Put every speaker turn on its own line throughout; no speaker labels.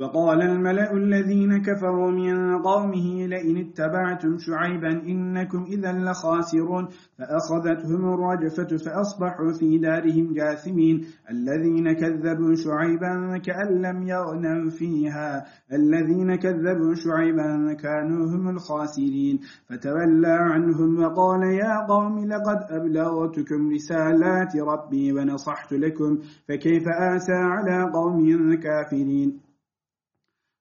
وقال الملأ الذين كفروا من قومه لئن اتبعتم شعيبا إنكم إذا لخاسرون فأخذتهم الرجفة فأصبحوا في دارهم جاثمين الذين كذبوا شعيبا كأن لم يغنوا فيها الذين كذبوا شعيبا كانوا هم الخاسرين فتولى عنهم وقال يا قوم لقد أبلغتكم رسالات ربي ونصحت لكم فكيف آسى على قوم كافرين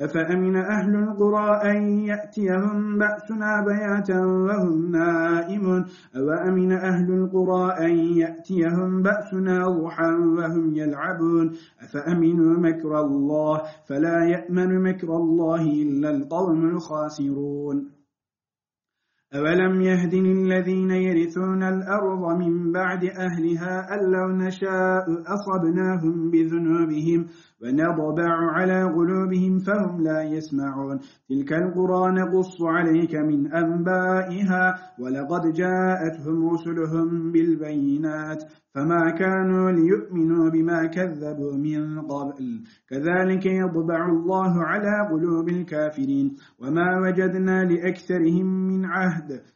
أفأمن أهل القرى أن يأتيهم بأسنا بياتا وهم نائمون؟ أوأمن أهل القرى أن يأتيهم بأسنا ضحى وهم يلعبون؟ أفأمنوا مكر الله؟ فلا يأمن مكر الله إلا القوم الخاسرون. أولم يهد الذين يرثون الأرض من بعد أهلها أن لو نشاء أصبناهم بذنوبهم ونضبع على قلوبهم فهم لا يسمعون. تلك القرى نقص عليك من أنبائها ولقد جاءتهم رسلهم بالبينات. فما كانوا ليؤمنوا بما كذبوا من قبل. كذلك يطبع الله على قلوب الكافرين. وما وجدنا لأكثرهم من عهد.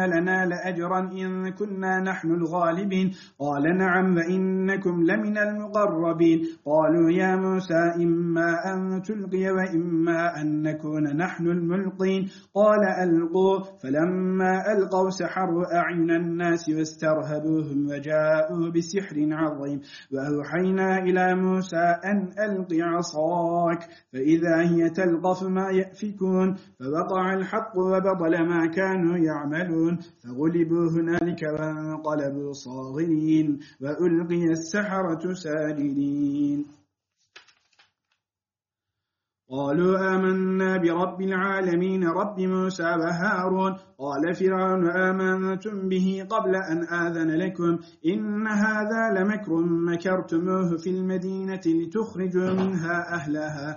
لنا لأجرا إن كنا نحن الغالبين قال نعم وإنكم لمن المقربين قالوا يا موسى إما أن تلقي وإما أن نكون نحن الملقين قال ألقوا فلما ألقوا سحروا أعين الناس واسترهبوهم وجاءوا بسحر عظيم وأوحينا إلى موسى أن ألق عصاك فإذا هي تلقف ما يأفكون فوقع الحق وبطل ما كانوا يعملون فغلبوا هنالك وانقلبوا صاغرين وألقي السحرة ساجدين. قالوا آمنا برب العالمين رب موسى وهارون. قال فرعون آمنتم به قبل أن آذن لكم. إن هذا لمكر مكرتموه في المدينة لتخرجوا منها أهلها.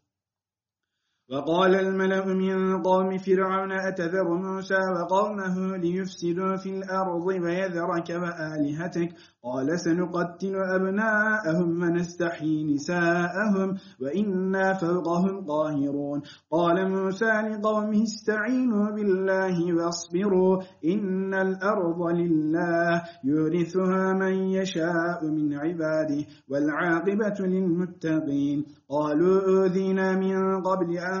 وقال الملأ من قوم فرعون أتذر موسى وقومه ليفسدوا في الأرض ويذرك وآلهتك؟ قال سنقتل أبناءهم ونستحيي نساءهم وإنا فوقهم قاهرون. قال موسى لقومه استعينوا بالله واصبروا إن الأرض لله يورثها من يشاء من عباده والعاقبة للمتقين. قالوا أوذينا من قبل أن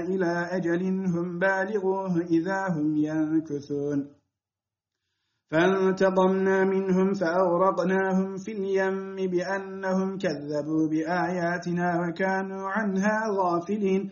إلى أجل هم بالغوه إذا هم ينكثون. فانتقمنا منهم فأغرقناهم في اليم بأنهم كذبوا بآياتنا وكانوا عنها غافلين.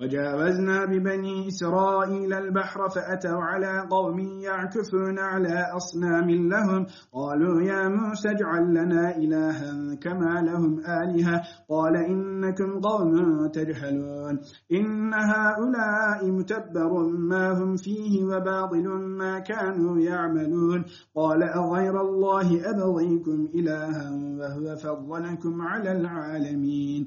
وجاوزنا ببني إسرائيل البحر فأتوا على قوم يعكفون على أصنام لهم. قالوا يا موسى اجعل لنا إلها كما لهم آلهة. قال إنكم قوم تجهلون. إن هؤلاء متبر ما هم فيه وباطل ما كانوا يعملون. قال أغير الله أبغيكم إلها وهو فضلكم على العالمين.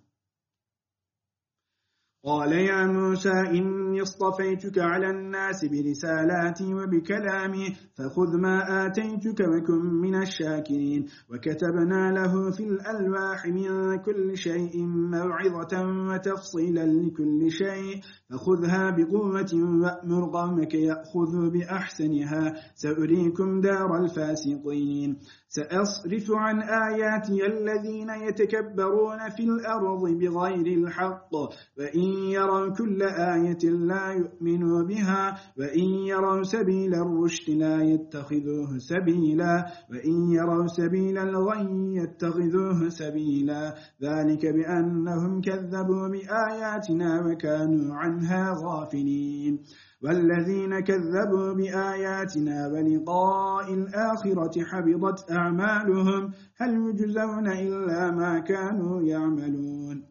قال يا موسى إني اصطفيتك على الناس برسالاتي وبكلامي فخذ ما آتيتك وكن من الشاكرين. وكتبنا له في الألواح من كل شيء موعظة وتفصيلا لكل شيء فخذها بقوة وأمر قومك يأخذوا بأحسنها. سأريكم دار الفاسقين. سأصرف عن آياتي الذين يتكبرون في الأرض بغير الحق. وإن يروا كل آية لا يؤمنوا بها وإن يروا سبيل الرشد لا يتخذوه سبيلا وإن يروا سبيل الغي يتخذوه سبيلا. ذلك بأنهم كذبوا بآياتنا وكانوا عنها غافلين. والذين كذبوا بآياتنا ولقاء الآخرة حبضت أعمالهم هل يجزون إلا ما كانوا يعملون؟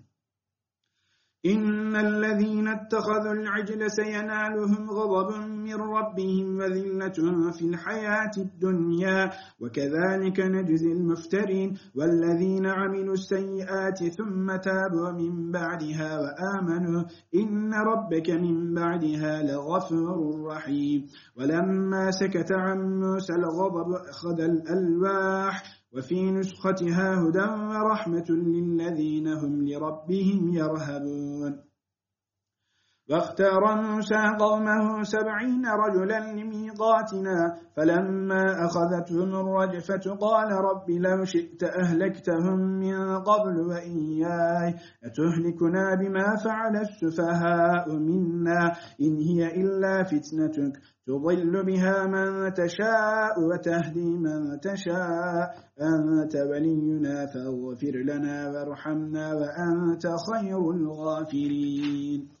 إن الذين اتخذوا العجل سينالهم غضب من ربهم وذلة في الحياة الدنيا وكذلك نجزي المفترين والذين عملوا السيئات ثم تابوا من بعدها وآمنوا إن ربك من بعدها لغفور رحيم ولما سكت عن موسى الغضب أخذ الألواح وفي نسختها هدى ورحمة للذين هم لربهم يرهبون. واختار موسى قومه سبعين رجلا لميقاتنا فلما أخذتهم الرجفة قال رب لو شئت أهلكتهم من قبل وإياي أتهلكنا بما فعل السفهاء منا؟ إن هي إلا فتنتك تضل بها من تشاء وتهدي من تشاء أنت ولينا فاغفر لنا وارحمنا وأنت خير الغافرين.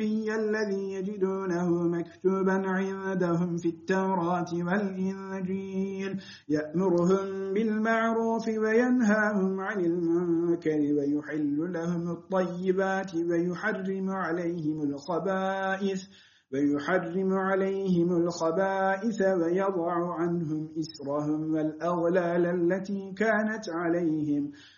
الأمي الذي يجدونه مكتوبا عندهم في التوراة والإنجيل. يأمرهم بالمعروف وينهاهم عن المنكر ويحل لهم الطيبات ويحرم عليهم الخبائث ويحرم عليهم الخبائث ويضع عنهم إسرهم والأغلال التي كانت عليهم.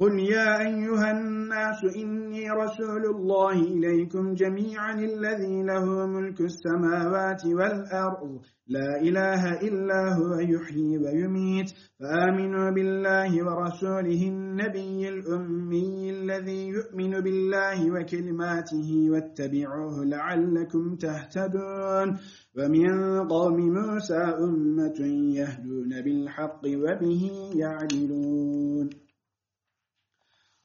قل يا أيها الناس إني رسول الله إليكم جميعا الذي له ملك السماوات والأرض. لا إله إلا هو يحيي ويميت. فآمنوا بالله ورسوله النبي الأمي الذي يؤمن بالله وكلماته واتبعوه لعلكم تهتدون. ومن قوم موسى أمة يهدون بالحق وبه يعدلون.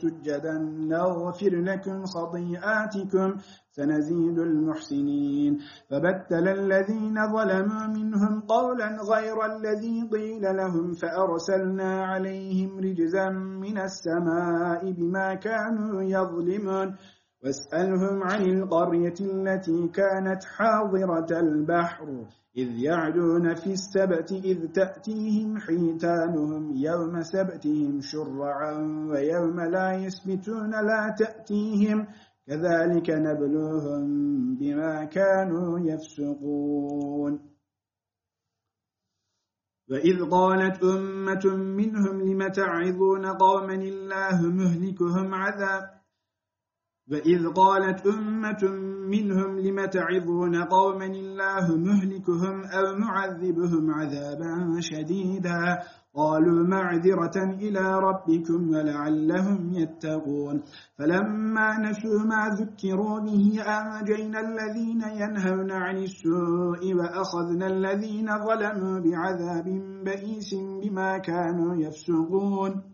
سجدا نغفر لكم خطيئاتكم سنزيد المحسنين. فبتل الذين ظلموا منهم قولا غير الذي قيل لهم فأرسلنا عليهم رجزا من السماء بما كانوا يظلمون. واسألهم عن القرية التي كانت حاضرة البحر إذ يعدون في السبت إذ تأتيهم حيتانهم يوم سبتهم شرعا ويوم لا يسبتون لا تأتيهم كذلك نبلوهم بما كانوا يفسقون. وإذ قالت أمة منهم لم تعظون قوما الله مهلكهم عذاب؟ وإذ قالت أمة منهم لم تعظون قوما الله مهلكهم أو معذبهم عذابا شديدا قالوا معذرة إلى ربكم ولعلهم يتقون فلما نسوا ما ذكروا به أنجينا الذين ينهون عن السوء وأخذنا الذين ظلموا بعذاب بئيس بما كانوا يفسقون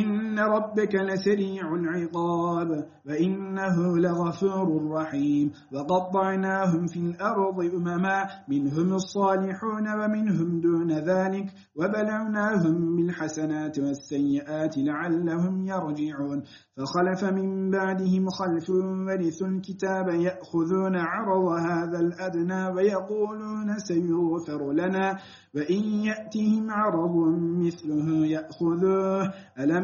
إن ربك لسريع العقاب وإنه لغفور رحيم وقطعناهم في الأرض أمما منهم الصالحون ومنهم دون ذلك وبلعناهم بالحسنات والسيئات لعلهم يرجعون فخلف من بعدهم خلف ورثوا الكتاب يأخذون عرض هذا الأدنى ويقولون سيغفر لنا وإن يأتهم عرض مثله يأخذوه ألم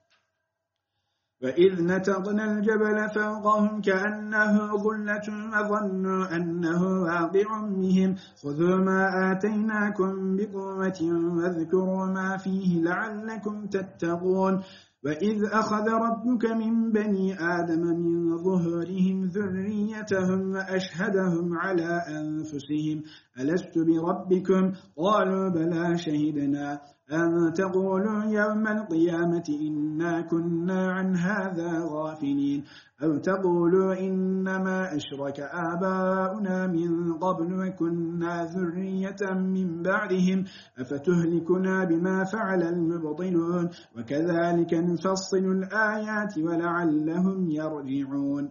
وإذ نتقنا الجبل فوقهم كأنه ظلة وظنوا أنه واقع بهم. خذوا ما آتيناكم بقوة واذكروا ما فيه لعلكم تتقون. وإذ أخذ ربك من بني آدم من ظهورهم ذريتهم وأشهدهم على أنفسهم. ألست بربكم؟ قالوا بلى شهدنا. أن تقولوا يوم القيامة إنا كنا عن هذا غافلين أو تقولوا إنما أشرك آباؤنا من قبل وكنا ذرية من بعدهم أفتهلكنا بما فعل المبطلون وكذلك نفصل الآيات ولعلهم يرجعون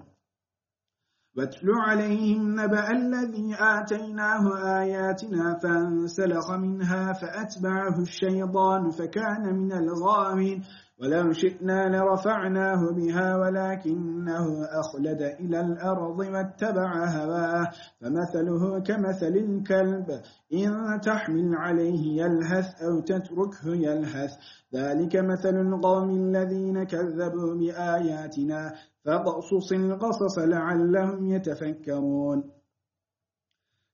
واتل عليهم نبأ الذي آتيناه آياتنا فانسلخ منها فأتبعه الشيطان فكان من الغاوين. ولو شئنا لرفعناه بها ولكنه أخلد إلى الأرض واتبع هواه. فمثله كمثل الكلب إن تحمل عليه يلهث أو تتركه يلهث. ذلك مثل القوم الذين كذبوا بآياتنا فقصص القصص لعلهم يتفكرون.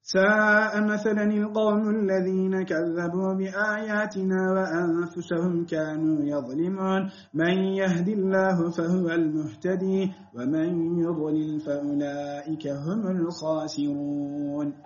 ساء مثلا القوم الذين كذبوا بآياتنا وأنفسهم كانوا يظلمون. من يهدي الله فهو المهتدي ومن يضلل فأولئك هم الخاسرون.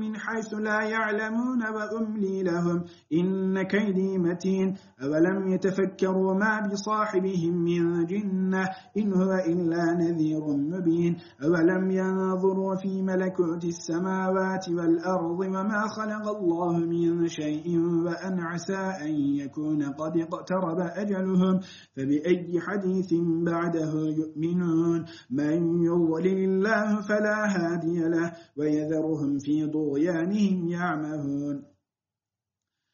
من حيث لا يعلمون وأملي لهم إن كيدي متين. أولم يتفكروا ما بصاحبهم من جنة إن هو إلا نذير مبين. أولم ينظروا في ملكوت السماوات والأرض وما خلق الله من شيء وأن عسى أن يكون قد اقترب أجلهم. فبأي حديث بعده يؤمنون؟ من يضلل الله فلا هادي له ويذرهم في طغيانهم يعمهون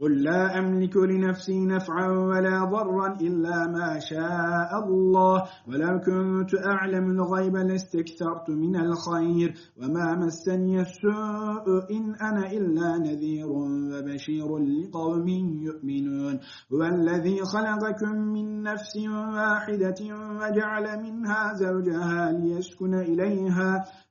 قل لا أملك لنفسي نفعا ولا ضرا إلا ما شاء الله ولو كنت أعلم الغيب لاستكثرت من الخير وما مسني السوء إن أنا إلا نذير وبشير لقوم يؤمنون. هو الذي خلقكم من نفس واحدة وجعل منها زوجها ليسكن إليها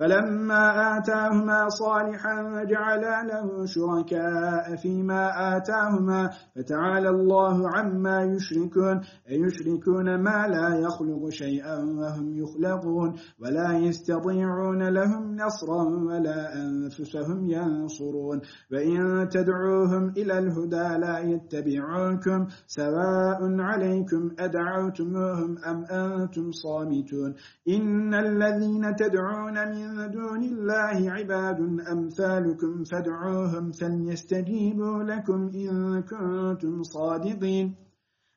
فلما آتاهما صالحا جعلا له شركاء فيما آتاهما فتعالى الله عما يشركون أيشركون ما لا يخلق شيئا وهم يخلقون ولا يستطيعون لهم نصرا ولا أنفسهم ينصرون. وإن تدعوهم إلى الهدى لا يتبعونكم سواء عليكم أدعوتموهم أم أنتم صامتون. إن الذين تدعون من دون الله عباد أمثالكم فادعوهم فليستجيبوا لكم إن كنتم صادقين.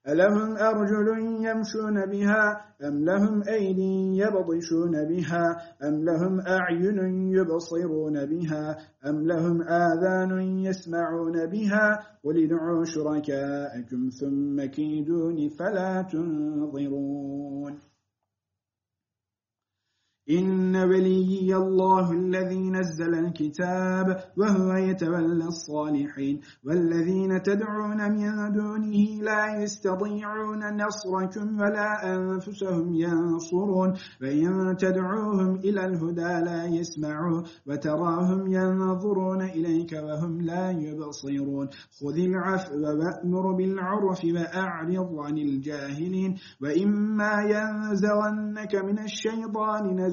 ألهم أرجل يمشون بها أم لهم أيدي يبطشون بها أم لهم أعين يبصرون بها أم لهم آذان يسمعون بها قل ادعوا شركاءكم ثم كيدون فلا تنظرون. إن وليي الله الذي نزل الكتاب وهو يتولى الصالحين والذين تدعون من دونه لا يستطيعون نصركم ولا أنفسهم ينصرون فإن تدعوهم إلى الهدى لا يسمعوا وتراهم ينظرون إليك وهم لا يبصرون خذ العفو وأمر بالعرف وأعرض عن الجاهلين وإما ينزغنك من الشيطان نزل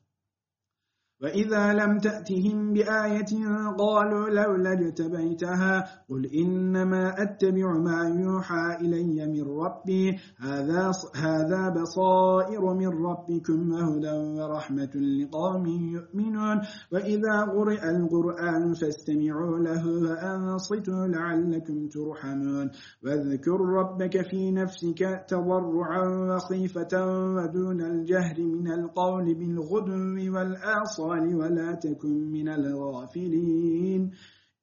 وإذا لم تأتهم بآية قالوا لولا اجتبيتها قل إنما أتبع ما يوحى إلي من ربي. هذا, هذا بصائر من ربكم وهدى ورحمة لقوم يؤمنون. وإذا قرئ القرآن فاستمعوا له وأنصتوا لعلكم ترحمون. واذكر ربك في نفسك تضرعا وخيفة ودون الجهر من القول بالغدو والآصال الأطفال ولا تكن من الغافلين.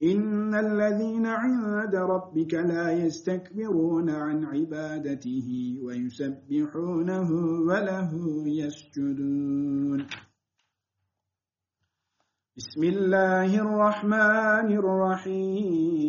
إن الذين عند ربك لا يستكبرون عن عبادته ويسبحونه وله يسجدون. بسم الله الرحمن الرحيم.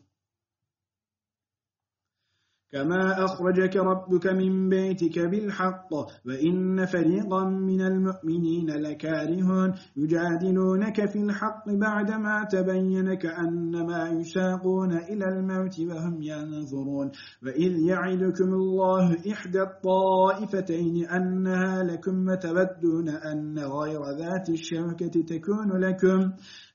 كما أخرجك ربك من بيتك بالحق وإن فريقا من المؤمنين لكارهون يجادلونك في الحق بعدما تبين كأنما يساقون إلى الموت وهم ينظرون وإذ يعدكم الله إحدى الطائفتين أنها لكم وتودون أن غير ذات الشوكة تكون لكم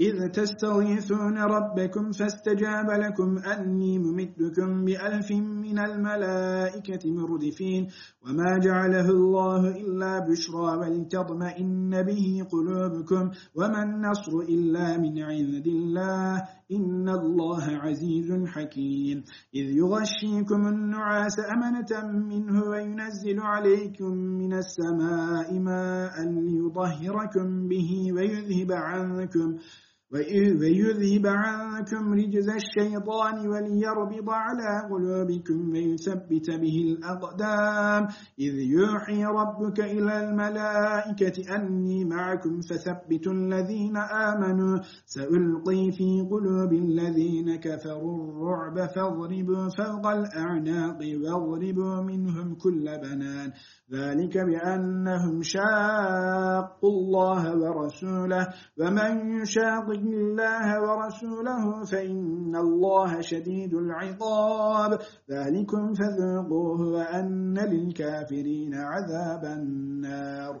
إذ تستغيثون ربكم فاستجاب لكم أني ممدكم بألف من الملائكة مردفين وما جعله الله إلا بشرى ولتطمئن به قلوبكم وما النصر إلا من عند الله إن الله عزيز حكيم إذ يغشيكم النعاس أمنة منه وينزل عليكم من السماء ماء ليظهركم به ويذهب عنكم ويذهب عنكم رجز الشيطان وليربط على قلوبكم ويثبت به الأقدام إذ يوحي ربك إلى الملائكة أني معكم فثبتوا الذين آمنوا سألقي في قلوب الذين كفروا الرعب فاضربوا فوق الأعناق واضربوا منهم كل بنان ذلك بأنهم شاقوا الله ورسوله ومن يشاق الله ورسوله فإن الله شديد العقاب ذلكم فذوقوه وأن للكافرين عذاب النار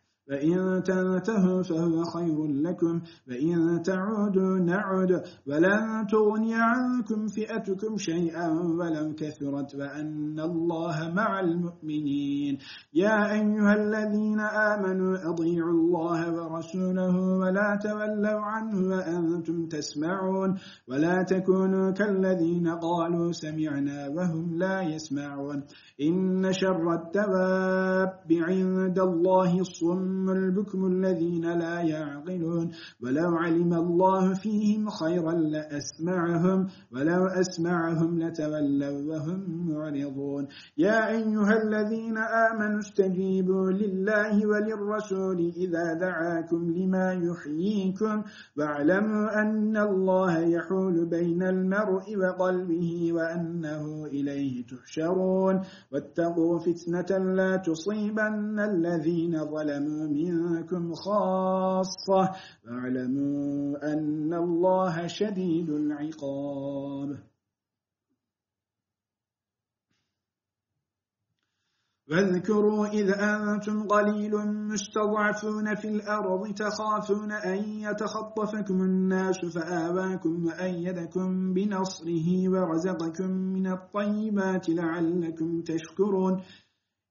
فإن تنتهوا فهو خير لكم فإن تعودوا نعود ولن تغني عنكم فئتكم شيئا ولو كثرت وأن الله مع المؤمنين. يا أيها الذين آمنوا أضيعوا الله ورسوله ولا تولوا عنه وأنتم تسمعون ولا تكونوا كالذين قالوا سمعنا وهم لا يسمعون. إن شر الدواب عند الله الصم الصم البكم الذين لا يعقلون. ولو علم الله فيهم خيرا لأسمعهم ولو أسمعهم لتولوا وهم معرضون. يا أيها الذين آمنوا استجيبوا لله وللرسول إذا دعاكم لما يحييكم. واعلموا أن الله يحول بين المرء وقلبه وأنه إليه تحشرون. واتقوا فتنة لا تصيبن الذين ظلموا منكم خاصة. واعلموا أن الله شديد العقاب. واذكروا إذ أنتم قليل مستضعفون في الأرض تخافون أن يتخطفكم الناس فآواكم وأيدكم بنصره ورزقكم من الطيبات لعلكم تشكرون.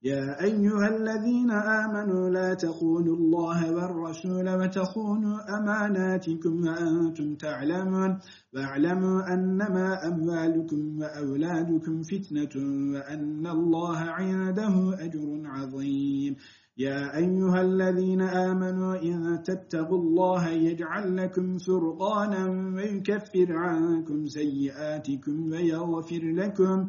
يا أيها الذين آمنوا لا تخونوا الله والرسول وتخونوا أماناتكم وأنتم تعلمون واعلموا أنما أموالكم وأولادكم فتنة وأن الله عنده أجر عظيم. يا أيها الذين آمنوا إن تتقوا الله يجعل لكم فرقانا ويكفر عنكم سيئاتكم ويغفر لكم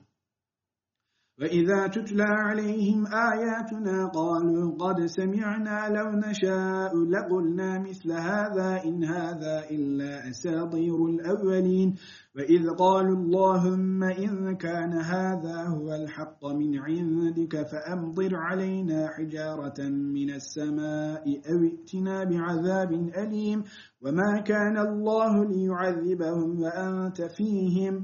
وإذا تتلى عليهم آياتنا قالوا قد سمعنا لو نشاء لقلنا مثل هذا إن هذا إلا أساطير الأولين وإذ قالوا اللهم إن كان هذا هو الحق من عندك فأمطر علينا حجارة من السماء أو ائتنا بعذاب أليم وما كان الله ليعذبهم وأنت فيهم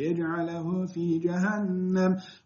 فيجعله في جهنم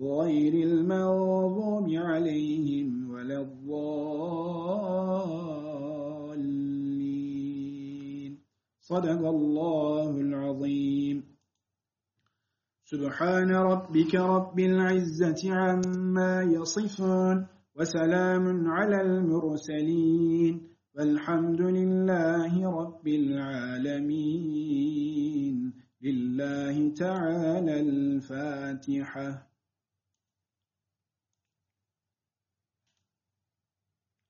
غير المغضوب عليهم ولا الضالين. صدق الله العظيم. سبحان ربك رب العزة عما يصفون وسلام على المرسلين. والحمد لله رب العالمين. لله تعالى الفاتحة.